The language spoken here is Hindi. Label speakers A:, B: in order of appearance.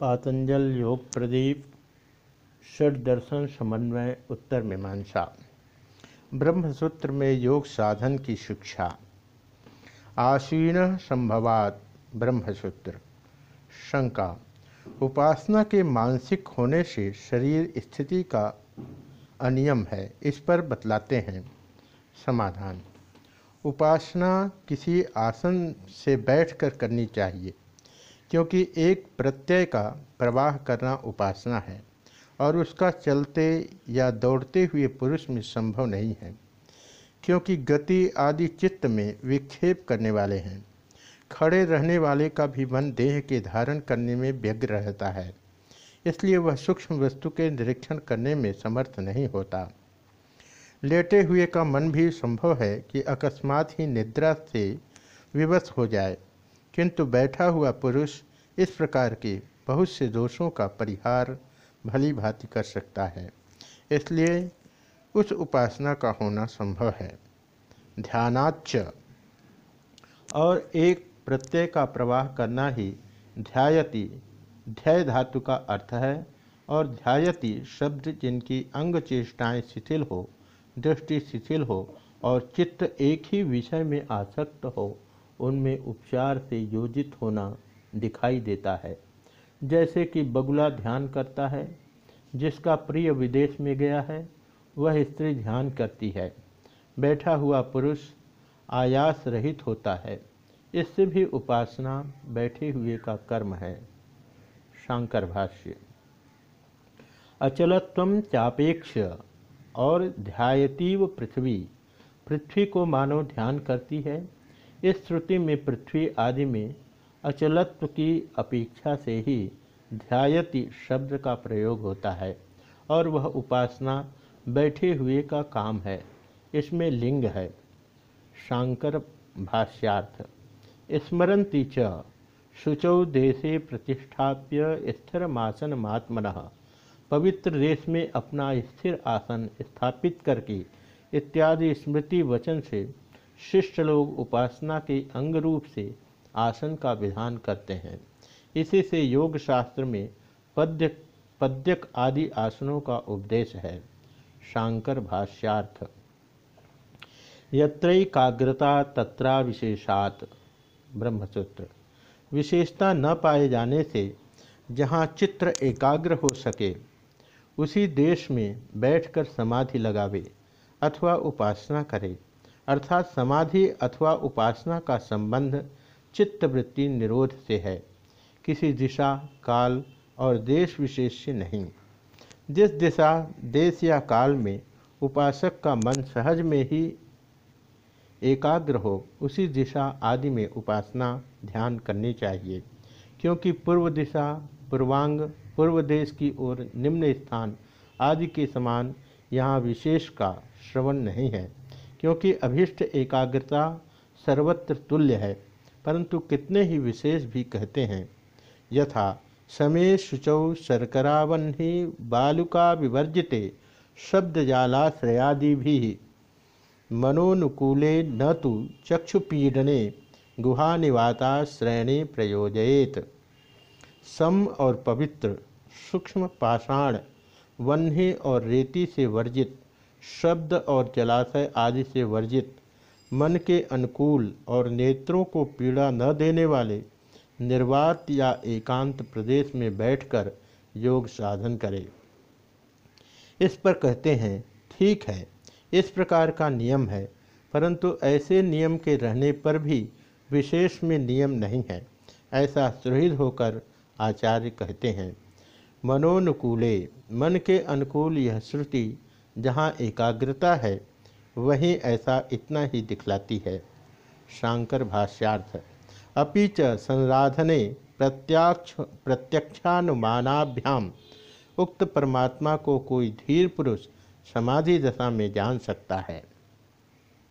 A: पातंजल, योग प्रदीप षड दर्शन समन्वय, उत्तर मीमांसा। ब्रह्मसूत्र में योग साधन की शिक्षा। आशीन संभवात ब्रह्मसूत्र। शंका, उपासना के मानसिक होने से शरीर स्थिति का अनियम है, इस पर बतलाते हैं। समाधान, उपासना किसी आसन से बैठकर करनी चाहिए। क्योंकि एक प्रत्यय का प्रवाह करना उपासना है, और उसका चलते या दौड़ते हुए पुरुष में संभव नहीं है, क्योंकि गति आदि चित्त में विक्षेप करने वाले हैं। खड़े रहने वाले का भी मन देह के धारण करने में व्यग्र रहता है, इसलिए वह सूक्ष्म वस्तु के निरीक्षण करने में समर्थ नहीं होता। लेटे हुए का मन भी संभव है कि अकस्मात ही निद्रा से विवश हो जाए किंतु बैठा हुआ पुरुष इस प्रकार के बहुत से दोषों का परिहार भली भांति कर सकता है। इसलिए उस उपासना का होना संभव है। ध्यानाच और एक प्रत्यय का प्रवाह करना ही ध्यायति। ध्याय धातु का अर्थ है, और ध्यायति शब्द जिनकी अंग चेष्टाएँ शिथिल हो, दृष्टि शिथिल हो, और चित्त एक ही विषय में आसक्त हो उनमें उपचार से योजित होना दिखाई देता है। जैसे कि बगुला ध्यान करता है, जिसका प्रिय विदेश में गया है, वह स्त्री ध्यान करती है। बैठा हुआ पुरुष आयास रहित होता है। इससे भी उपासना, बैठे हुए का कर्म है। शांकर भाष्य। अचलत्व चापेक्ष और ध्यायतीव पृथ्वी पृथ्वी को मानव ध्यान करती है। इस श्रुति में पृथ्वी आदि में अचलत्व की अपेक्षा से ही ध्यायति शब्द का प्रयोग होता है और वह उपासना बैठे हुए का काम है। इसमें लिंग है। शांकर भाष्यार्थ स्मरती च, शुचौ देशे प्रतिष्ठाप्य स्थिर मासन मात्मन, पवित्र देश में अपना स्थिर आसन स्थापित करके इत्यादि स्मृति वचन से शिष्ट लोग उपासना के अंग रूप से आसन का विधान करते हैं। इसी से योग शास्त्र में पद्य, पद्यक आदि आसनों का उपदेश है। शांकर भाष्यार्थ। यत्रैकाग्रता तत्रा विशेषात ब्रह्मसूत्र। विशेषता न पाए जाने से जहाँ चित्र एकाग्र हो सके, उसी देश में बैठकर समाधि लगावे अथवा उपासना करे। अर्थात समाधि अथवा उपासना का संबंध चित्तवृत्ति निरोध से है। किसी दिशा, काल और देश विशेष से नहीं। जिस दिशा, देश या काल में उपासक का मन सहज में ही एकाग्र हो, उसी दिशा आदि में उपासना ध्यान करनी चाहिए। क्योंकि पूर्व दिशा, पूर्वांग, पूर्व देश की ओर निम्न स्थान आदि के समान यहाँ विशेष का श्रवण नहीं है। क्योंकि अभिष्ट एकाग्रता सर्वत्र तुल्य है, परंतु कितने ही विशेष भी कहते हैं, यथा समय शुचौ शर्करावन्ही बालुका विवर्जिते शब्दजालाश्रयादि भी मनोनुकूले न तो चक्षुपीडने गुहा गुहानिवाताश्रयणे प्रयोजयेत। सम और पवित्र, सूक्ष्म पाषाण वन्ही और रेती से वर्जित शब्द और जलाशय आदि से वर्जित, मन के अनुकूल और नेत्रों को पीड़ा न देने वाले निर्वात या एकांत प्रदेश में बैठकर योग साधन करें। इस पर कहते हैं, ठीक है, इस प्रकार का नियम है, परंतु ऐसे नियम के रहने पर भी विशेष में नियम नहीं है, ऐसा सुहृद होकर आचार्य कहते हैं। मनोनुकूले, मन के अनुकूल यह श्रुति जहाँ एकाग्रता है, वहीं ऐसा इतना ही दिखलाती है। शांकर भाष्यार्थ, अपि च संराधने प्रत्यक्ष, प्रत्यक्षानुमानाभ्याम, उक्त परमात्मा को कोई धीर पुरुष समाधि दशा में जान सकता है।